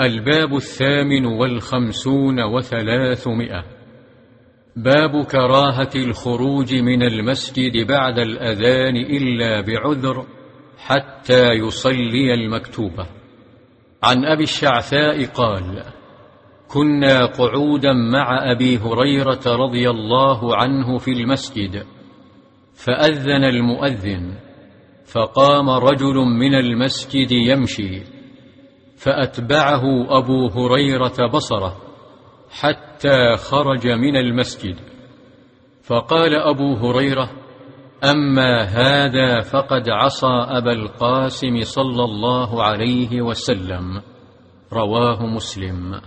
الباب الثامن والخمسون وثلاثمائة. باب كراهة الخروج من المسجد بعد الأذان إلا بعذر حتى يصلي المكتوبة. عن أبي الشعثاء قال كنا قعودا مع أبي هريرة رضي الله عنه في المسجد فأذن المؤذن فقام رجل من المسجد يمشي. فأتبعه أبو هريرة بصره حتى خرج من المسجد. فقال أبو هريرة أما هذا فقد عصى أبا القاسم صلى الله عليه وسلم. رواه مسلم.